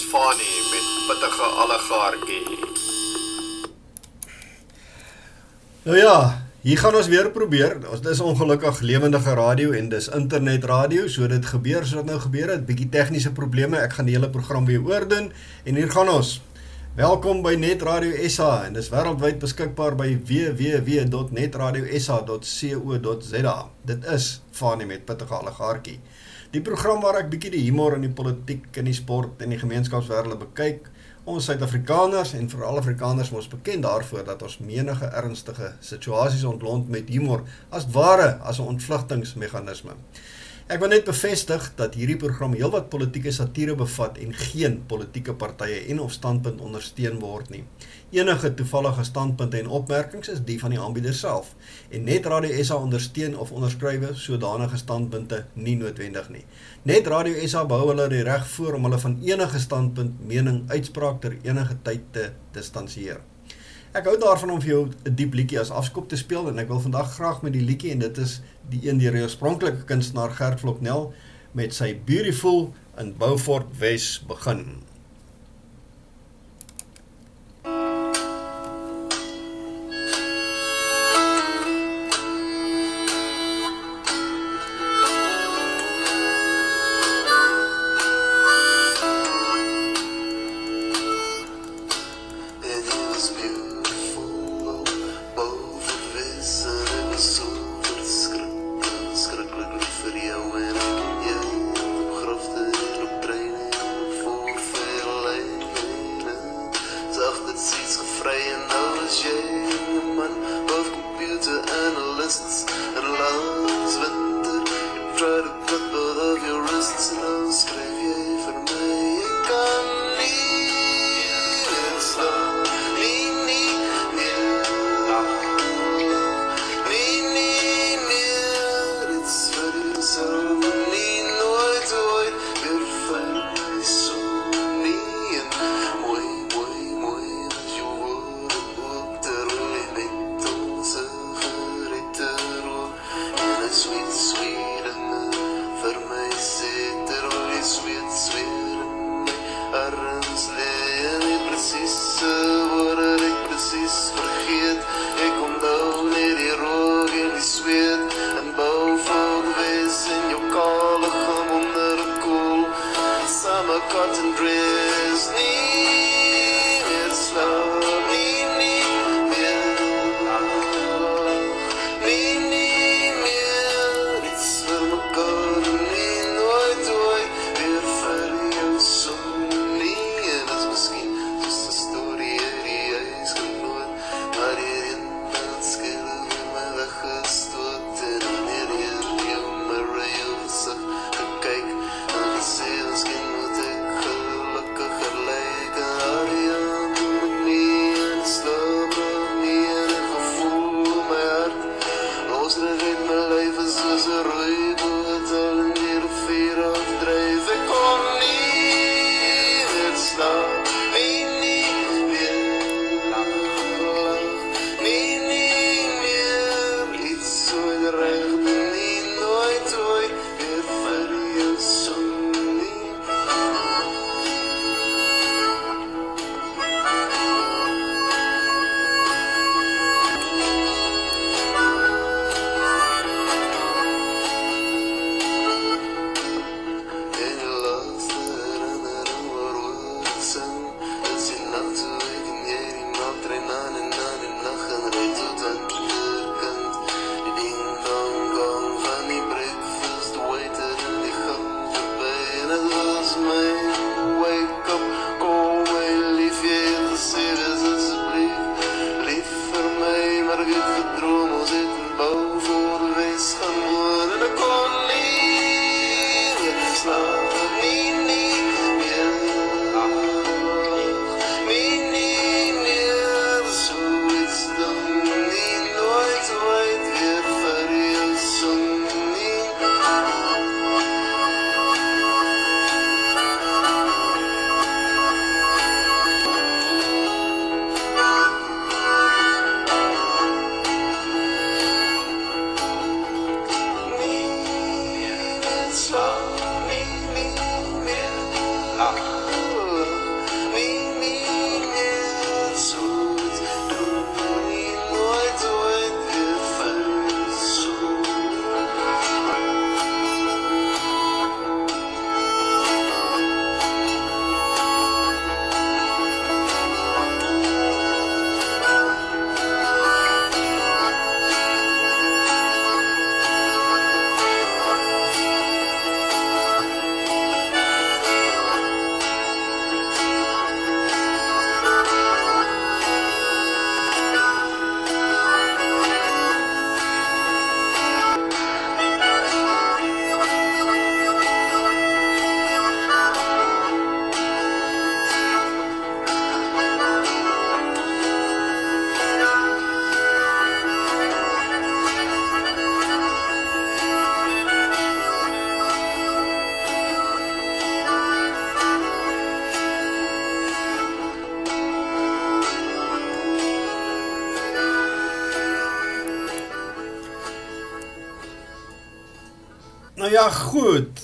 Dis Fanny met pittige allegaartjie. Nou ja, hier gaan ons weer probeer. Ons dis ongelukkig lewendige radio en dis internet radio, so dit gebeur soos wat nou gebeur het, bietjie tegniese probleme. Ek gaan die hele program weer oordoen en hier gaan ons. Welkom by Net Radio SA en dis wêreldwyd beskikbaar by www.netradiosa.co.za. Dit is Fanny met pittige allegaartjie. Die program waar ek bietjie die humor in die politiek en die sport en die gemeenskapswêreld bekyk. Ons Suid-Afrikaners en veral Afrikaners mos bekend daarvoor dat ons menige ernstige situasies ontlont met humor as ware as 'n ontvlugtingsmeganisme. Ek wil net bevestig dat hierdie program heelwat politieke satire bevat en geen politieke partye en of standpunt ondersteun word nie. Enige toevallige standpunte en opmerkings is die van die aanbieder self en Net Radio SA ondersteun of onderskrywe sodanige standpunte nie noodwendig nie. Net Radio SA behou hulle die reg voor om hulle van enige standpunt, mening, uitspraak ter enige tyd te distansieer. Ek hou daarvan om vir jou 'n diep liedjie as afskop te speel en ek wil vandag graag met die liedjie en dit is die een deur die oorspronklike kunstenaar Gert Vloknel met sy Beautiful in Beaufort Wes begin.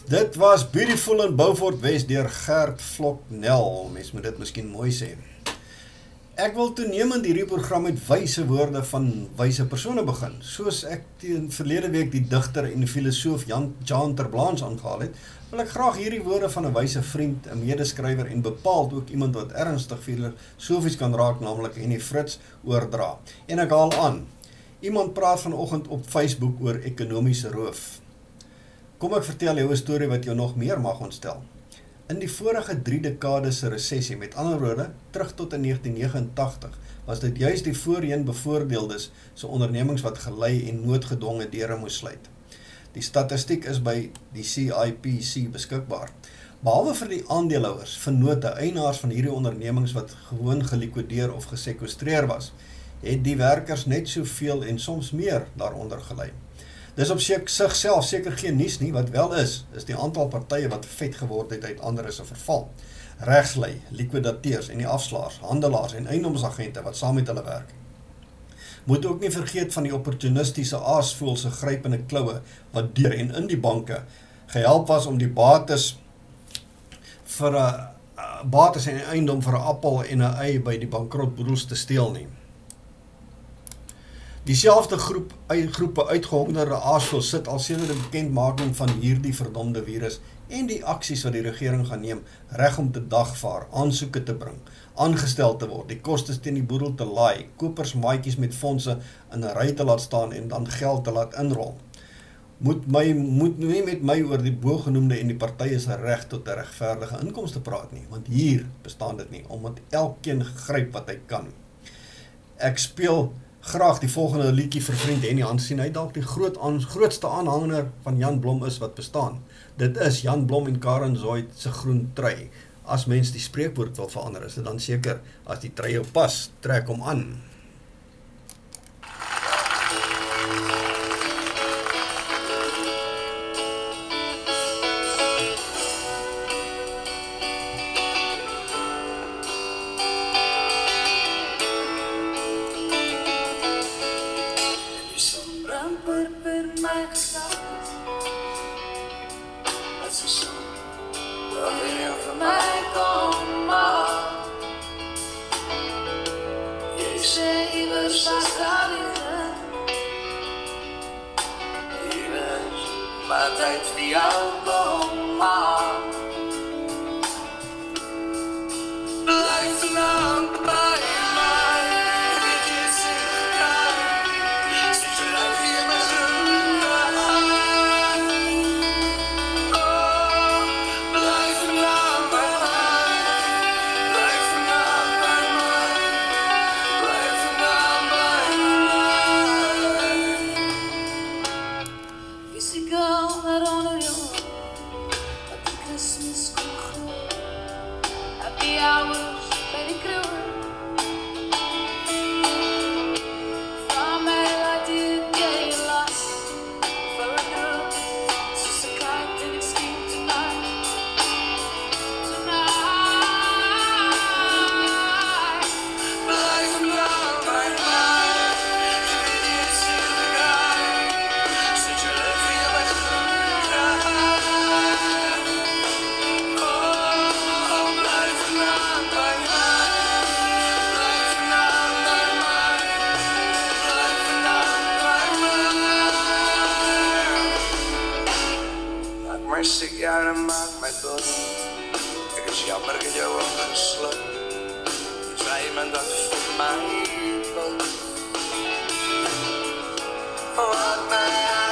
Dit was Beautiful in Beaufort West deur Gert Vloknel. Mens moet dit miskien mooi sê. Ek wil toenemend hierdie program met wyse woorde van wyse persone begin. Soos ek teen verlede week die digter en filosoof Jan Jan Terblanche aangehaal het, wil ek graag hierdie woorde van 'n wyse vriend, 'n medeskrywer en bepaald ook iemand wat ernstig filosofies kan raak, naamlik Henny Fritz, oordra. En ek haal aan. Iemand praat vanoggend op Facebook oor ekonomiese roof. Kom ek vertel jou 'n storie wat jou nog meer mag ontstel. In die vorige 3 dekades se resessie, met ander woorde, terug tot in 1989, was dit juis die voorheen bevoordeeldes se ondernemings wat gelei en noodgedwonge deure moes sluit. Die statistiek is by die CIPC beskikbaar. Behalwe vir die aandeelhouers, vennote, eienaars van hierdie ondernemings wat gewoon gelikwideer of gesekwestreer was, het die werkers net soveel en soms meer daaronder gelei. Dis op sigself seker geen nuus nie, wat wel is, is die aantal partye wat vet geword het uit ander se verval. Regslei, likwidateurs en die afslaers, handelaars en eiendomsagente wat saam met hulle werk. Moet ook nie vergeet van die opportunistiese aasvoël se grypende kloue wat deur en in die banke gehelp was om die bates vir 'n bates en eiendom vir 'n appel en 'n ei by die bankrotbroers te steel nie. Dieselfde groep groepe uitgehongerde aasvol sit al sedert die bekendmaking van hierdie verdomde virus en die aksies wat die regering gaan neem reg om te dagvaar, aansoeke te bring, aangestel te word, die kostes teen die boedel te laai, kopers maatjies met fondse in 'n ry te laat staan en dan geld te laat inrol. Moet my moet nie met my oor die bogenoemde en die partye se reg tot 'n regverdige inkomste praat nie, want hier bestaan dit nie omdat elkeen gryp wat hy kan. Ek speel graag die volgende liedjie vir vriend Henny aansien. Hy dalk die groot aan grootste aanhanger van Jan Blom is wat bestaan. Dit is Jan Blom en Karen Zoid se groen trui. As mens die spreekwoord wil verander, is dit dan seker as die trui jou pas, trek hom aan. mercy got him out my body. Ik is jammer dat je wordt gesloten. Zei men dat voor mij was. Wat mij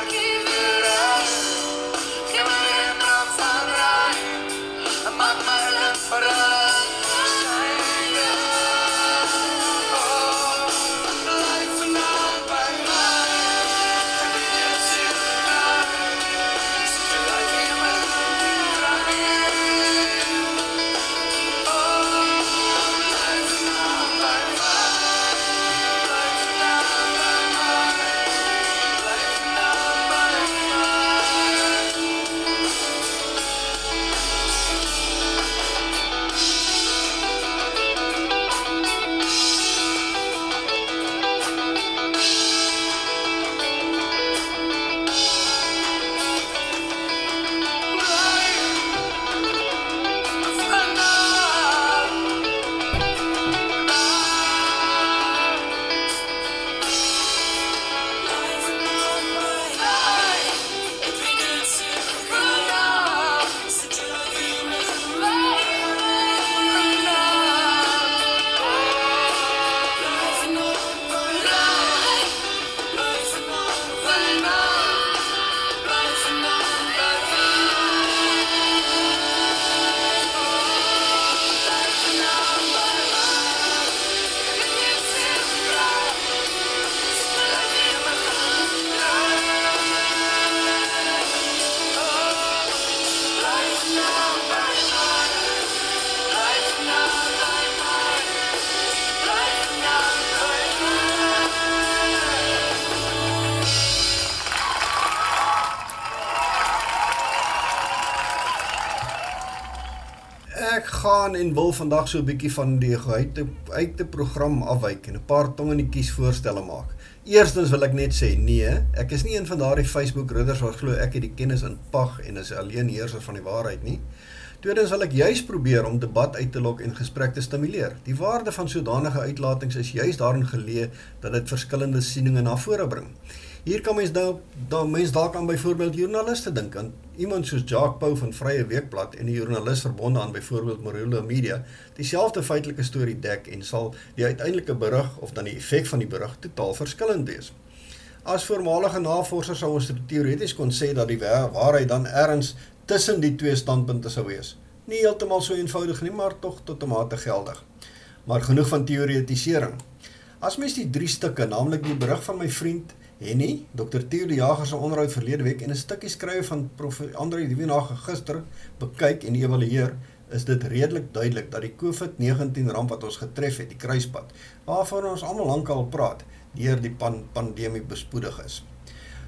gaan en wil vandag so 'n bietjie van die gehuite uit die program afwyk en 'n paar tongenetjies voorstelle maak. Eerstens wil ek net sê nee, ek is nie een van daardie Facebook ridders wat glo ek het die kennis in pag en is alleen heerser van die waarheid nie. Tweedens wil ek juis probeer om debat uit te lok en gesprek te stimuleer. Die waarde van sodanige uitlatings is juis daarin geleë dat dit verskillende sieninge na vore bring. Hier kan mens nou dan mens dalk aan byvoorbeeld joernaliste dink aan iemand soos Jacques Pau van Vrye Weekblad en 'n joernalis verbonde aan byvoorbeeld Morula Media dieselfde feitelike storie dek en sal die uiteindelike berig of dan die effek van die berig totaal verskillend wees. As voormalige navorsers sou ons teoreties kon sê dat die waarheid dan ergens tussen die twee standpunte sou wees. Nie heeltemal so eenvoudig nie, maar tog tot 'n mate geldig. Maar genoeg van teoretisering. As mens die drie stukke, naamlik die berig van my vriend Henny, Dr. Theo de Jager se onderhoud verlede week en 'n stukkie skrywe van Prof. Andre die Wienaar gister bekyk en evalueer, is dit redelik duidelik dat die COVID-19 ramp wat ons getref het, die kruispunt, waarvan ons almal lankal praat, deur die pan pandemie bespoedig is.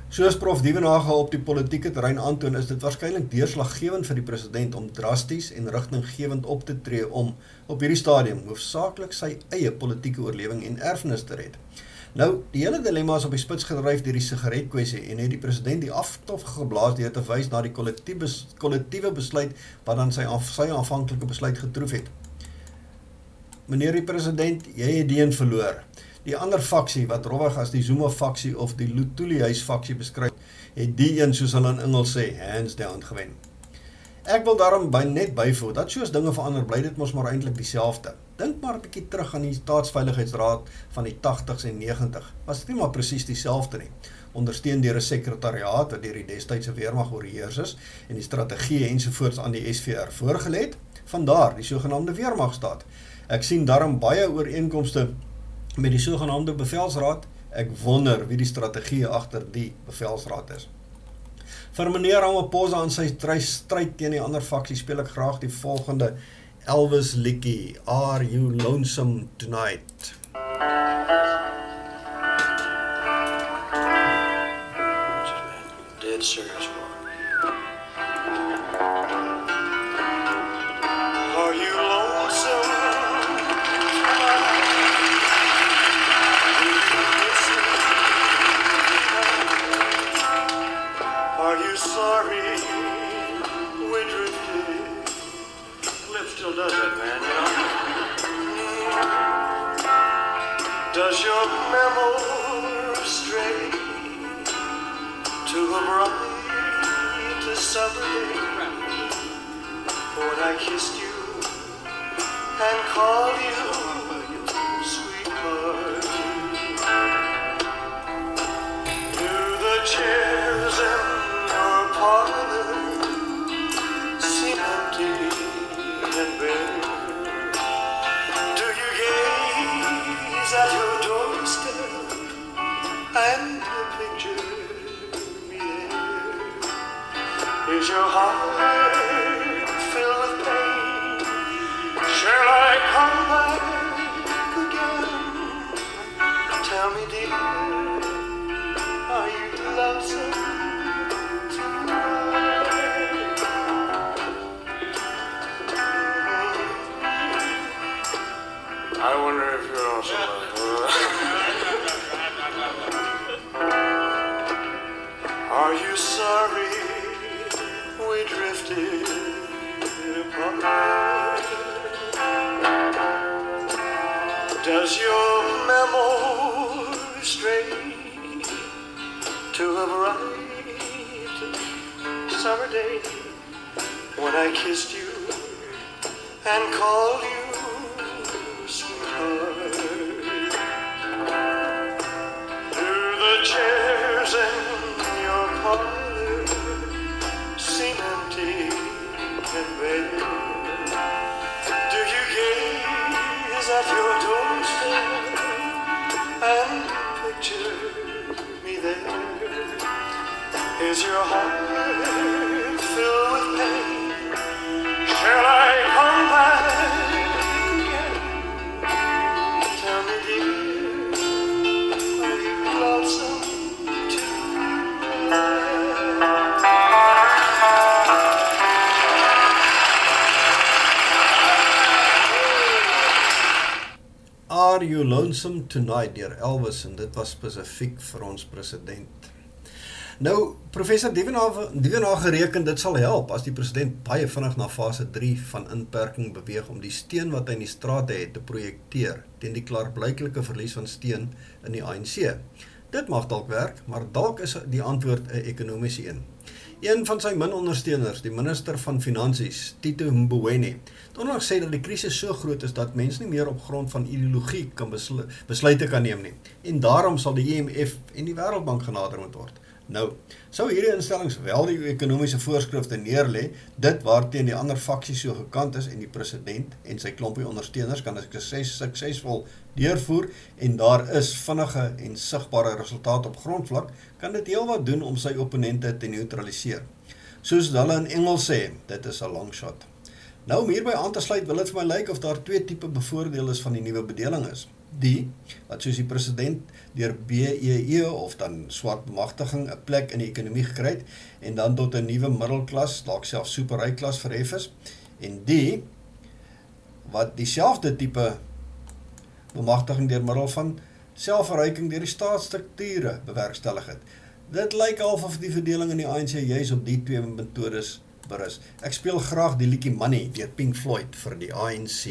Soos Prof Dievenage op die politieke terrein aantoon, is dit waarskynlik deurslaggewend vir die president om drasties en rigtinggewend op te tree om op hierdie stadium hoofsaaklik sy eie politieke oorlewing en erfenis te red. Nou, die hele dilemma is op die spits gedryf deur die sigaretkwessie en het die president die aftof geblaas deur te wys na die kollektiewe kollektiewe besluit wat dan sy af, sy aanvanklike besluit getroof het. Meneer die president, jy het die een verloor. Die ander faksie wat rowwig as die Zuma faksie of die Lutuli huis faksie beskryf, het die een soos hulle in Engels sê, hands down gewen. Ek wil daarom by net byvoeg dat soos dinge verander, bly dit mos maar eintlik dieselfde. Dink maar 'n bietjie terug aan die Staatsveiligheidsraad van die 80s en 90. Was dit nie maar presies dieselfde nie? Ondersteun deur 'n sekretariaat wat deur die destydse weermag oorheers is en die strategieë ensovoorts aan die SVR voorgelê het. Vandaar die sogenaamde weermagstaat. Ek sien daarom baie ooreenkomste met die sogenaamde bevelsraad. Ek wonder wie die strategie agter die bevelsraad is. Vir meneer Ramaphosa aan sy stryd teen die ander faksie speel ek graag die volgende Elvis liedjie Are You Lonesome Tonight? Dead serious. Are you lonesome? Are you sorry? does it, man, you know? Does your memory stray to a bright Saturday when I kissed you and called you sweetheart? Through the chairs in the park. your heart. Tonight deur Elvis en dit was spesifiek vir ons president. Nou, professor Dievenage gereken dit sal help as die president baie vinnig na fase 3 van inperking beweeg om die steen wat hy in die straat het te projekteer teen die klaarblyklike verlies van steen in die ANC. Dit mag dalk werk, maar dalk is die antwoord 'n ekonomiese een. Een van sy min ondersteuners, die minister van Finansies, Tito Mboweni, het onlangs sê dat die krisis so groot is dat mense nie meer op grond van ideologie kan besluite kan neem nie. En daarom sal die IMF en die Wêreldbank genader moet word. Nou, sou hierdie instellings wel die ekonomiese voorskrifte neerlê, dit waarteen die ander faksies so gekant is en die president en sy klompie ondersteuners kan as sukses suksesvol deurvoer en daar is vinnige en sigbare resultate op grondvlak, kan dit heelwat doen om sy opponente te neutraliseer. Soos hulle in Engels sê, dit is 'n long shot. Nou om hierby aan te sluit, wil dit vir my lyk of daar twee tipe bevoordeeldes van die nuwe bedeling is die wat soos die president deur BEE e of dan swart bemagtiging 'n plek in die ekonomie gekry het en dan tot 'n nuwe middelklas, dalk self superryk klas verhef is en die wat dieselfde tipe bemagtiging deur middel van selfverryking deur die staatsstrukture bewerkstellig het. Dit lyk half of die verdeling in die ANC juis op die twee metodes berus. Ek speel graag die liedjie Money deur Pink Floyd vir die ANC.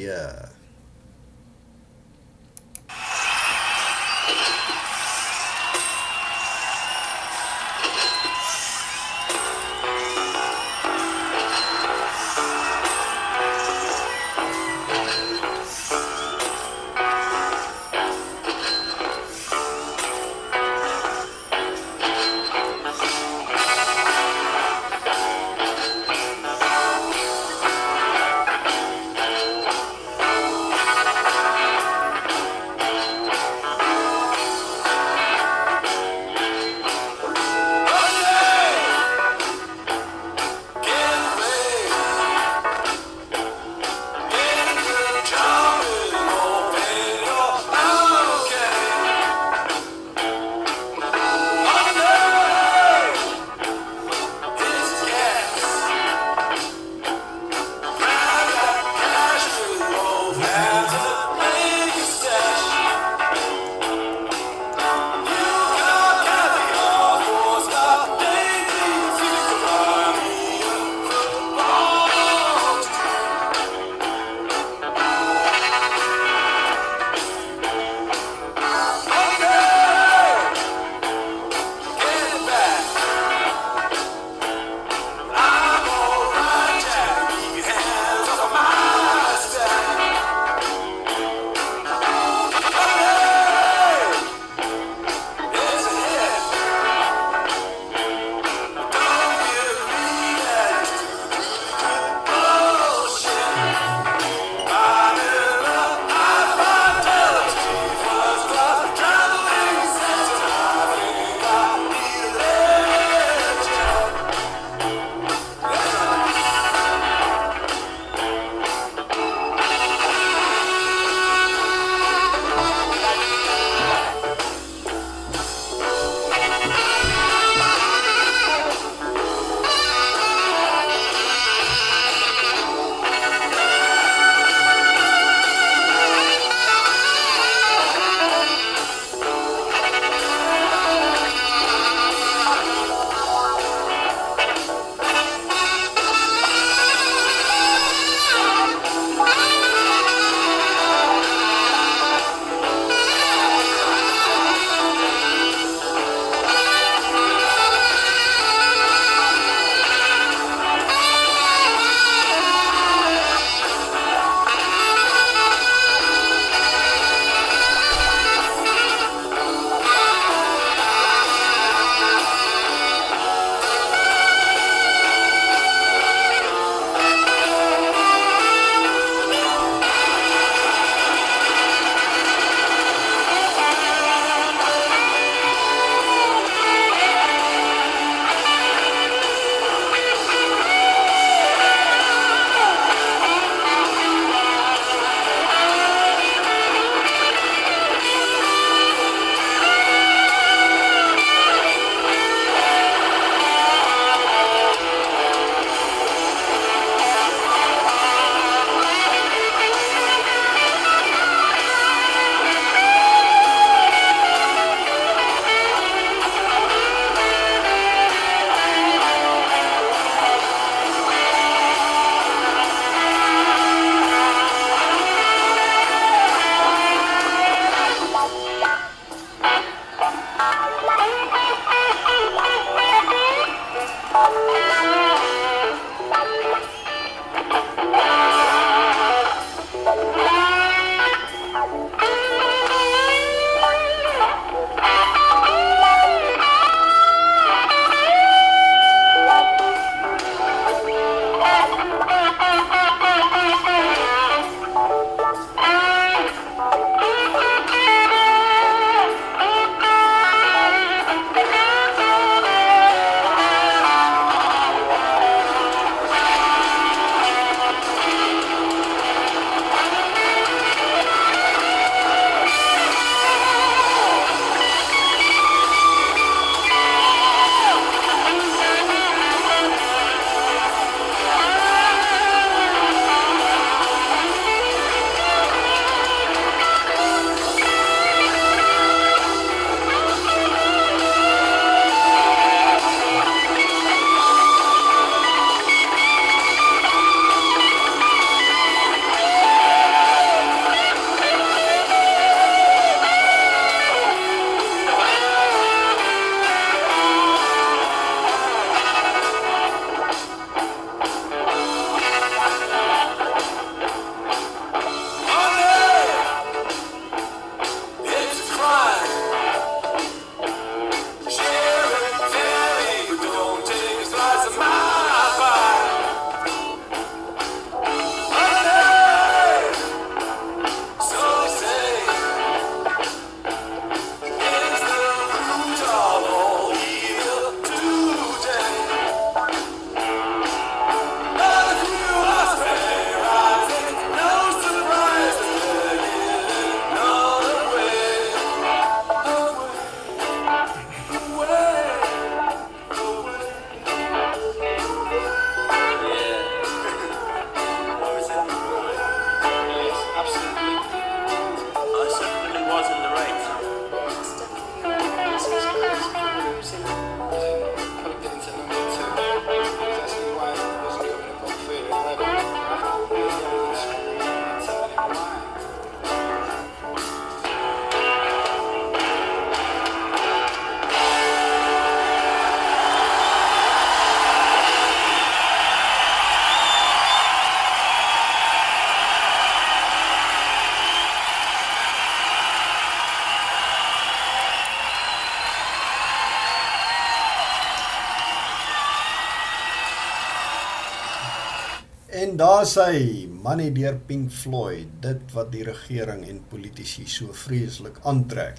Daar sy Money deur Pink Floyd, dit wat die regering en politici so vreeslik aantrek.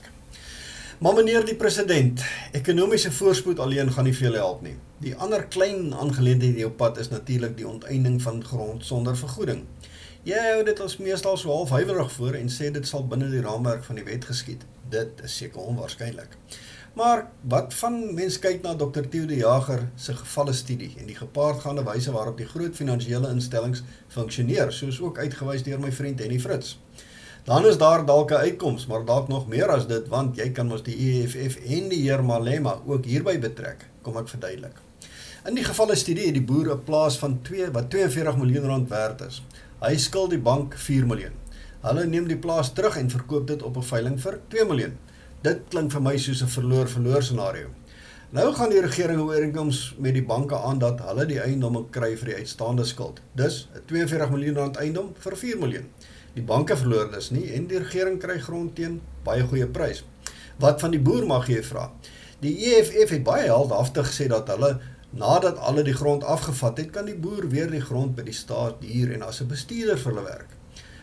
Maar meneer die president, ekonomiese voorspoed alleen gaan nie veel help nie. Die ander klein aangeleentheid hier op pad is natuurlik die onteiening van grond sonder vergoeding. Jy hou dit ons meestal so half huiwerig voor en sê dit sal binne die raamwerk van die wet geskied. Dit is seker onwaarskynlik. Maar wat van mense kyk na Dr. Theo de Jager se gevalle studie en die gepaardgaande wyse waarop die groot finansiële instellings funksioneer, soos ook uitgewys deur my vriend Henny Fritz. Dan is daar dalk 'n uitkoms, maar dalk nog meer as dit want jy kan mos die EFF en die heer Malema ook hierby betrek. Kom ek verduidelik. In die gevalle studie het die boer 'n plaas van 2 wat 42 miljoen rand werd is. Hy skuld die bank 4 miljoen. Hulle neem die plaas terug en verkoop dit op 'n veiling vir 2 miljoen. Dit klink vir my soos 'n verloor-verloor scenario. Nou gaan die regering ooreenkoms met die banke aan dat hulle die eiendomme kry vir die uitstaande skuld. Dus 'n 42 miljoen rand eiendom vir 4 miljoen. Die banke verloor dus nie en die regering kry grond teen baie goeie prys. Wat van die boer mag jy vra? Die EFF het baie heldhaftig gesê dat hulle nadat hulle die grond afgevat het, kan die boer weer die grond by die staat huur en as 'n bestuurder vir hulle werk.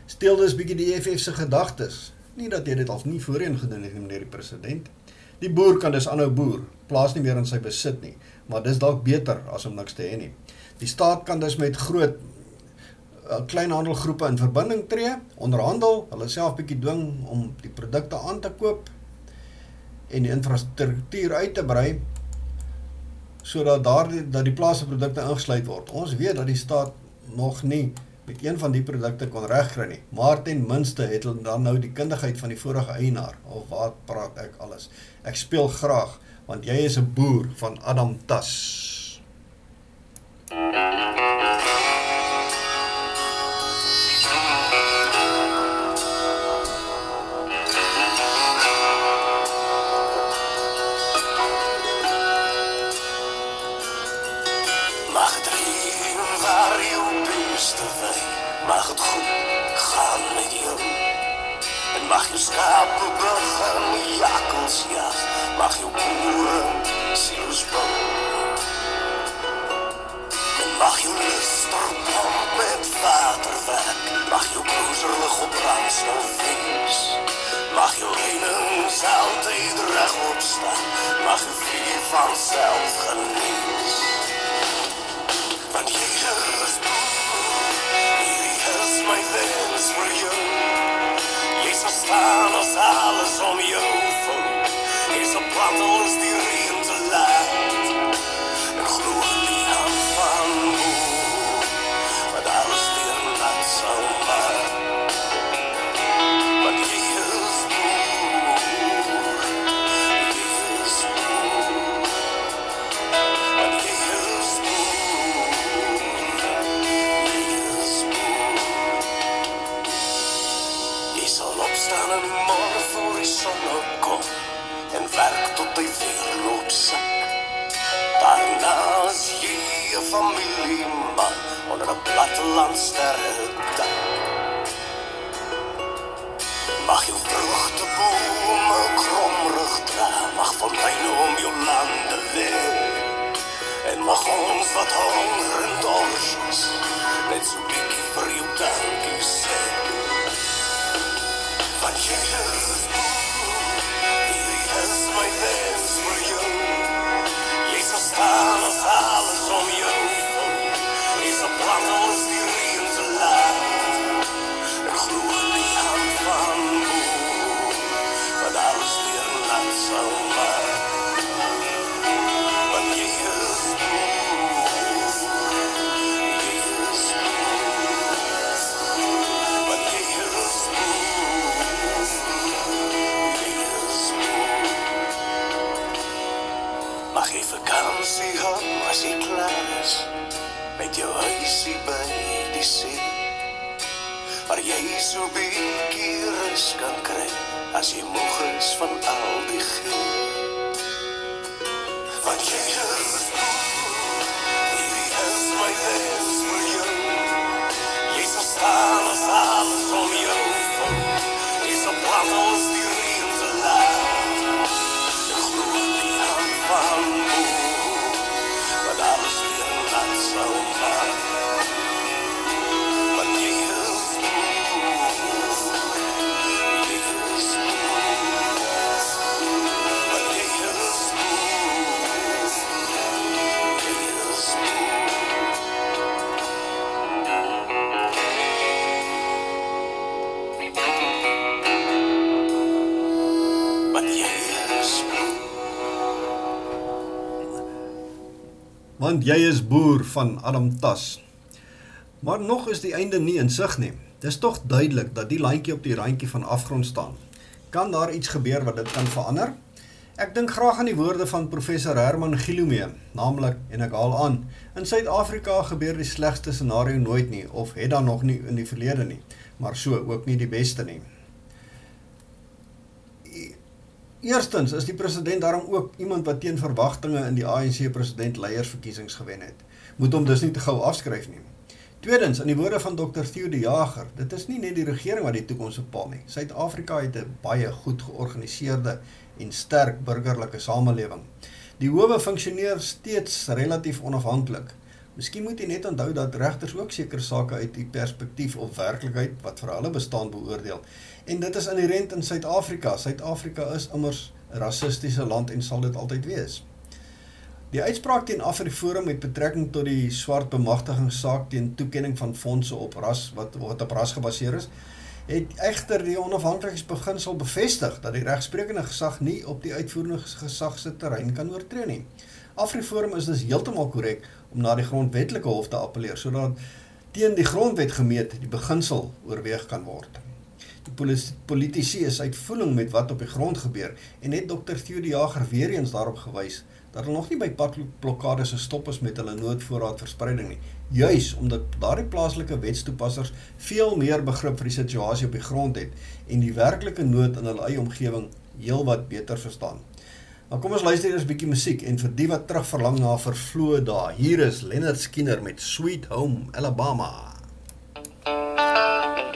Steel dus bietjie die EFF se gedagtes. Nie dat jy dit al nie voorheen gedoen het meneer die president. Die boer kan dus aanhou boer, plaas nie meer in sy besit nie, maar dis dalk beter as om niks te hê nie. Die staat kan dus met groot uh, kleinhandelgroepe in verbinding tree, onderhandel, hulle self bietjie dwing om die produkte aan te koop en die infrastruktuur uit te brei sodat daar dat die plaaslike produkte ingesluit word. Ons weet dat die staat nog nie met een van die produkte kon regkry nie. Maar ten minste het hulle dan nou die kundigheid van die vorige eienaar. Of wat praat ek alles? Ek speel graag want jy is 'n boer van Adam Tas. skape jy is boer van Adam Tas. Maar nog is die einde nie in sig nie. Dis tog duidelik dat die landjie op die randjie van afgrond staan. Kan daar iets gebeur wat dit kan verander? Ek dink graag aan die woorde van professor Herman Gilomee, naamlik en ek haal aan, in Suid-Afrika gebeur die slegste scenario nooit nie of het dan nog nie in die verlede nie, maar so ook nie die beste nie. Eerstens is die president daarom ook iemand wat teen verwagtinge in die ANC president leiersverkiesings gewen het. Moet hom dus nie te gou afskryf nie. Tweedens, in die woorde van Dr. Theo de Jager, dit is nie net die regering wat die toekoms bepaal nie. Suid-Afrika het 'n baie goed georganiseerde en sterk burgerlike samelewing. Die howe funksioneer steeds relatief onafhanklik. Miskien moet jy net onthou dat regters ook sekere sake uit die perspektief of werklikheid wat vir hulle bestaan beoordeel. En dit is inherent in Suid-Afrika. Suid-Afrika is immers 'n rassistiese land en sal dit altyd wees. Die uitspraak teen Afriforum met betrekking tot die swart bemagtigingssaak teen toekenning van fondse op ras wat wat op ras gebaseer is, het egter die onafhanklikheidsbeginsel bevestig dat die regsprekende gesag nie op die uitvoerende gesag se terrein kan oortree nie. Afriforum is dus heeltemal korrek om na die grondwetlike hof te appeleer sodat teen die grondwet gemeet die beginsel oorweeg kan word. Die politici is uitvoering met wat op die grond gebeur en het Dr. Theo de Jager weer eens daarop gewys dat hulle nog nie by padblokkades gestop is met hulle noodvoorraad verspreiding nie. Juis omdat daardie plaaslike wetstoepassers veel meer begrip vir die situasie op die grond het en die werklike nood in hulle eie omgewing heelwat beter verstaan. Nou kom ons luister eers 'n bietjie musiek en vir die wat terug verlang na vervloë dae, hier is Leonard Skinner met Sweet Home Alabama. Dit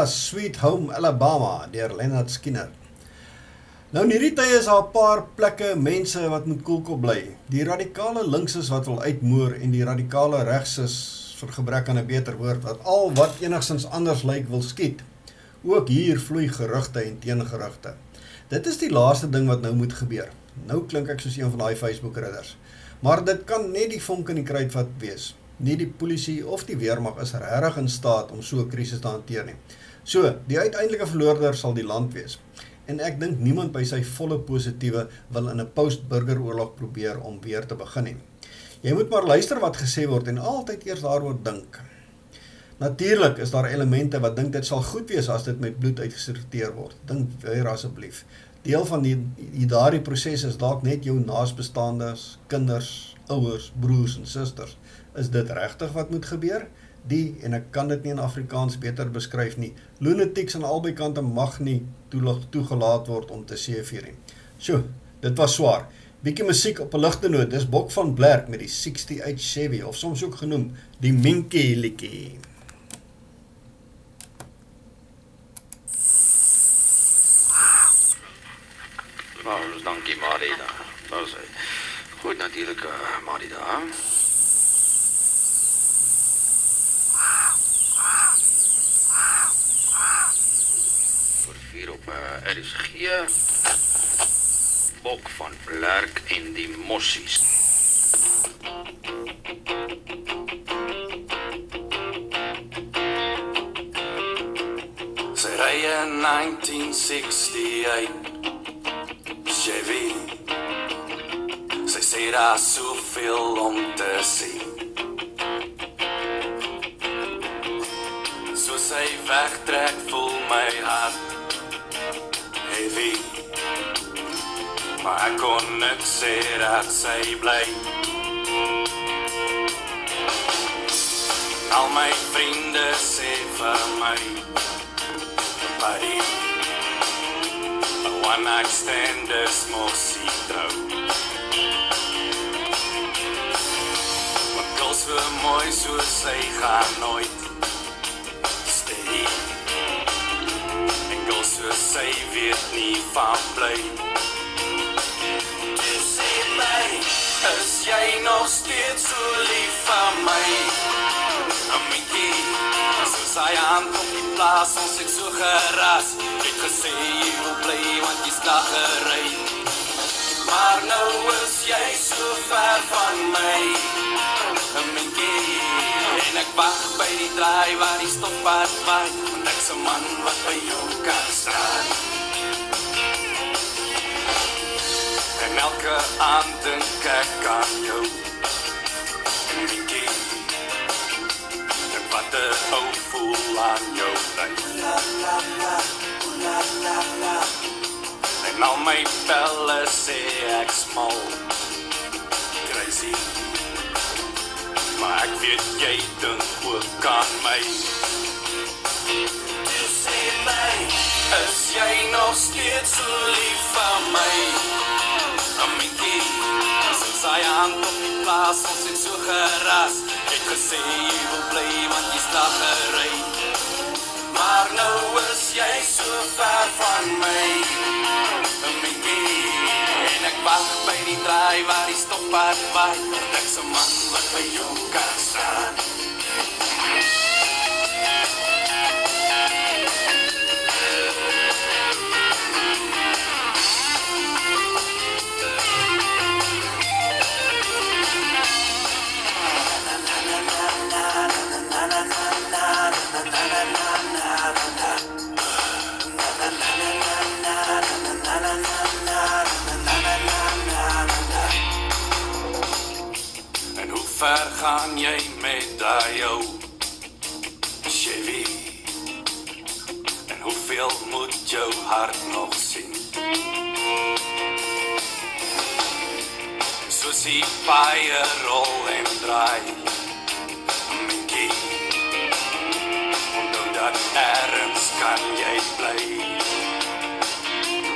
was Sweet Home Alabama deur Leonard Skinner. Nou in hierdie tye is daar 'n paar plekke mense wat moet koelkop bly. Die radikale linkses wat wil uitmoer en die radikale regses vir gebrek aan 'n beter woord wat al wat enigstens anders lyk wil skiet. Ook hier vloei gerugte en teengerugte. Dit is die laaste ding wat nou moet gebeur. Nou klink ek soos een van daai Facebook ridders. Maar dit kan net die vonk in die kruitvat wees nie die polisie of die weermag is regtig in staat om so 'n krisis te hanteer nie. So, die uiteindelike verloorder sal die land wees. En ek dink niemand by sy volle positiewe wil in 'n post-burgeroorlog probeer om weer te begin nie. Jy moet maar luister wat gesê word en altyd eers daaroor dink. Natuurlik is daar elemente wat dink dit sal goed wees as dit met bloed uitgesorteer word. Dink weer asseblief. Deel van die, die daardie proses is dalk net jou naasbestaandes, kinders, ouers, broers en susters is dit regtig wat moet gebeur? Die en ek kan dit nie in Afrikaans beter beskryf nie. Lunatics aan albei kante mag nie toelig toegelaat word om te seevier nie. So, dit was swaar. Bietjie musiek op 'n ligte noot. Dis Bok van Blerk met die 68 Chevy of soms ook genoem die Minkie liedjie. Nou, dankie Marida. Nou sê. Goed natuurlik uh, Marida. Op uh, RSG. Bok van Vlerk en die Mossies. Sy ry in 1968 Chevy Sy sê daar soveel om te sien So sy wegtrek voel my hart heavy Maar ek kon net sê dat sy bly Al my vriende sê vir my Buddy. A one night stand is mosie trouw Maar kul so mooi soos sy gaan nooit sy weet nie van bly sê my Is jy nog steeds so lief van my? Aminkie, soos hy aan op die plaas ons ek so geras Ek gesê jy wil bly want jy's daar gereid Maar nou is jy so ver van my. Aminkie, en ek wacht by die draai waar die stoppaard waai Ek's 'n man wat by jou kan staan En elke aand dink ek aan jou Aminkie En wat 'n ou voel aan jou lyf En al my pelle sê ek smal Crazy Maar ek weet jy dink ook aan my Is jy nog steeds lief van my Aminkie Soos hy aan op die plaas ons het so geras. Ek gesê jy wil bly want jy's daar gereid Maar nou is jy so ver van my Aminkie En ek wacht by die draai waar die stoppaard waai. Want ek's 'n man wat by jou kan staan ver gaan jy met daai jou Chevy? En hoeveel moet jou hart nog sien? Soos die paie rol en draai Minkie Onthou dat ergens kan jy bly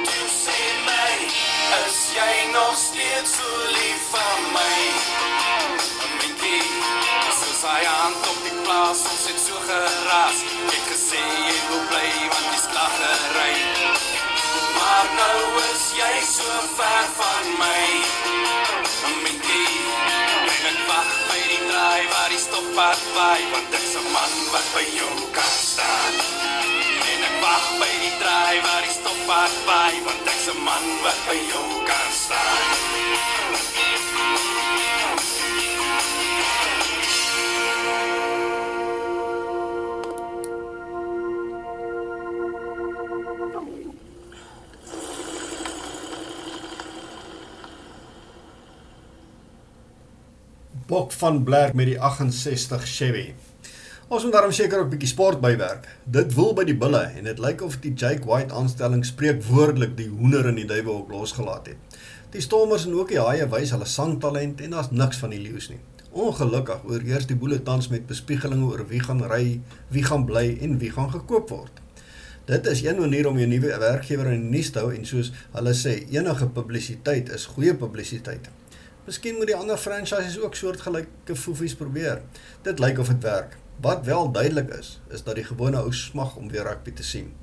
Jy sê my, is jy nog steeds so lief van my? Ons het so geraas. Het gesê jy wil bly want dis klaggery. Maar nou is jy so ver van my. Minkie, en ek wag by die draai waar die stoppad waai, want ek's 'n man wat by jou kan staan. En ek wag by die draai waar die stoppad waai, want ek's 'n man wat by jou kan staan. Bok van Blerk met die 68 Chevy. Ons moet daarom seker ook 'n bietjie sport bywerk. Dit wil by die bulle en dit lyk of die Jake White aanstelling spreek woordelik die hoender in die duiwe ook losgelaat het. Die Stormers en ook die Haie wys hulle sangtalent en daar's niks van die leeu's nie. Ongelukkig oorheers die boele tans met bespiegelinge oor wie gaan ry, wie gaan bly en wie gaan gekoop word. Dit is een manier om jou nuwe werkgewer in die nuus te hou en soos hulle sê, enige publisiteit is goeie publisiteit. Miskien moet die ander franchises ook soortgelyke foefies probeer. Dit lyk of dit werk. Wat wel duidelik is, is dat die gewone ou smag om weer rugby te sien.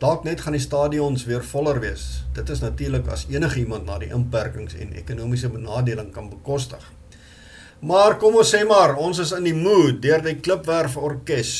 Dalk net gaan die stadions weer voller wees. Dit is natuurlik as enige iemand na die inperkings en ekonomiese benadeling kan bekostig. Maar kom ons sê maar, ons is in die mood deur die Klipwerf Orkees.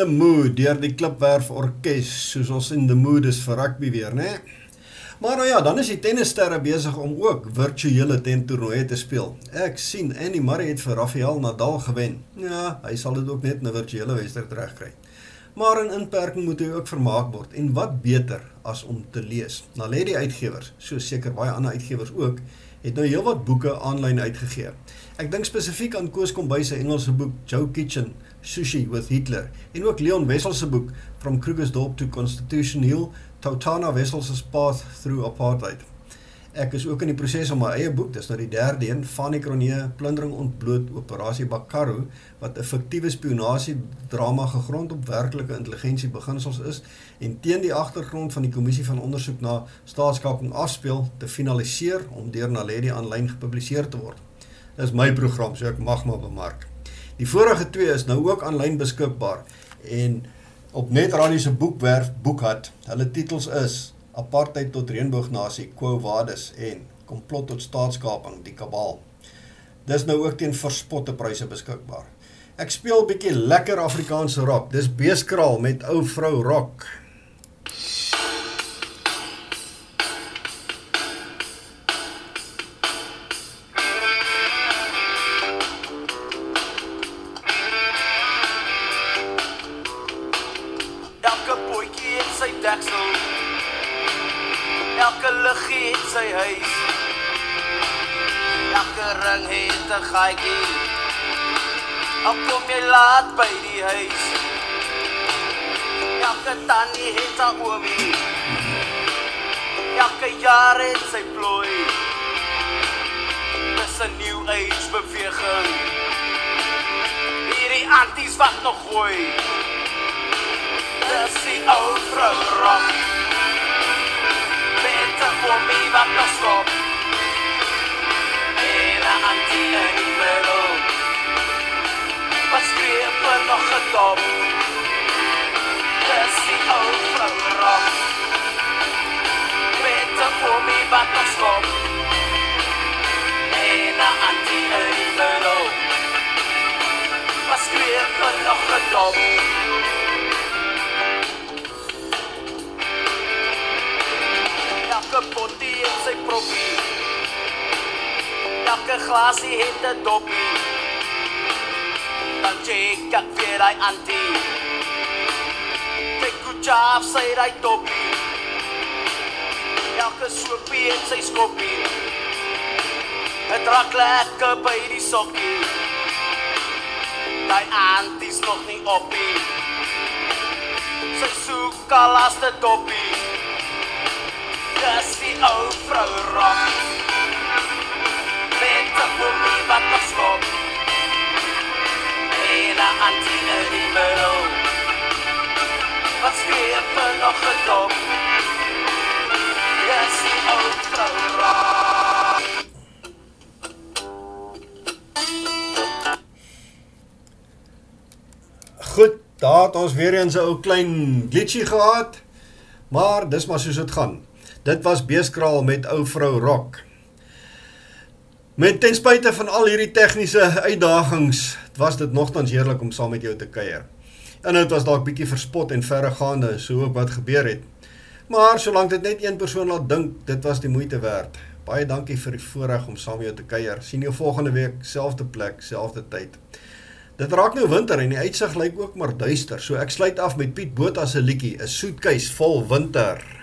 The Mood deur die Klipwerf Orkees, soos ons in the mood is vir rugby weer, né? Maar nou ja, dan is die tennissterre besig om ook virtuele tentoernooie te speel. Ek sien Andy Murray het vir Rafael Nadal gewen. Ja, hy sal dit ook net in 'n virtuele wedstryd regkry. Maar in inperking moet hy ook vermaak word en wat beter as om te lees. Naledi uitgewers, so seker baie ander uitgewers ook, het nou heelwat boeke aanlyn uitgegee. Ek dink spesifiek aan Koos Kombuis se Engelse boek Joe Kitchen Sushi with Hitler en ook Leon Wessel se boek From Krugersdorp to Constitution Hill Tautana Wessels' Path Through Apartheid. Ek is ook in die proses om my eie boek, dis nou die derde een, Fanny Kronee, Plundering ontbloot Operasie Bakaru, wat 'n fiktiewe spionasie drama gegrond op werklike intelligensie beginsels is en teen die agtergrond van die kommissie van ondersoek na staatskaping afspeel te finaliseer om deur Naledi aanlyn gepubliseer te word. Dis my program, so ek mag maar bemark. Die vorige twee is nou ook aanlyn beskikbaar en op Net Radio se boekwerf Boekhat. Hulle titels is Apartheid tot Reënboognasie, Quo Vadis en Komplot tot Staatskaping, Die Kabal. Dis nou ook teen verspotte pryse beskikbaar. Ek speel 'n bietjie lekker Afrikaanse rock. Dis Beeskraal met ou vrou rock. Gaatjie. Al kom jy laat by die huis. Elke tannie het haar oomie. Elke jaar het sy plooi. Dis 'n new age beweging. Hierdie anties wat nog gooi. Dis die ou vrou rock. Beter voor my wat nog stop. 'n antie nog gedop. Dis die ou vrou rock. Beter voor my wat nog stop. En 'n antie in die middel. Wat skreef er nog gedop. Elke pottie het sy proppie. Elke glasie het 'n doppie. Weer hy antie. Kyk hoe chaaf sy hy toppie. Elke soopie het sy skoppie. Het raak lekker by die sokkie. Daai anties nog nie oppie. Sy soek al as die toppie. Dis die ou vrou rock. Nog gedop. Dis die ou vrou rock. Goed, daar het ons weer eens 'n ou klein glitchie gehad. Maar dis maar soos dit gaan. Dit was Beeskraal met ou vrou Rock. Met ten spyte van al hierdie tegniese uitdagings, was dit nogtans heerlik om saam met jou te kuier. En dit was dalk bietjie verspot en verregaande, so ook wat gebeur het. Maar solank dit net een persoon laat dink, dit was die moeite werd. Baie dankie vir die voorreg om saam met jou te kuier. Sien jou volgende week, selfde plek, selfde tyd. Dit raak nou winter en die uitsig lyk ook maar duister. So ek sluit af met Piet Botha se liedjie, 'n soetkeis vol winter.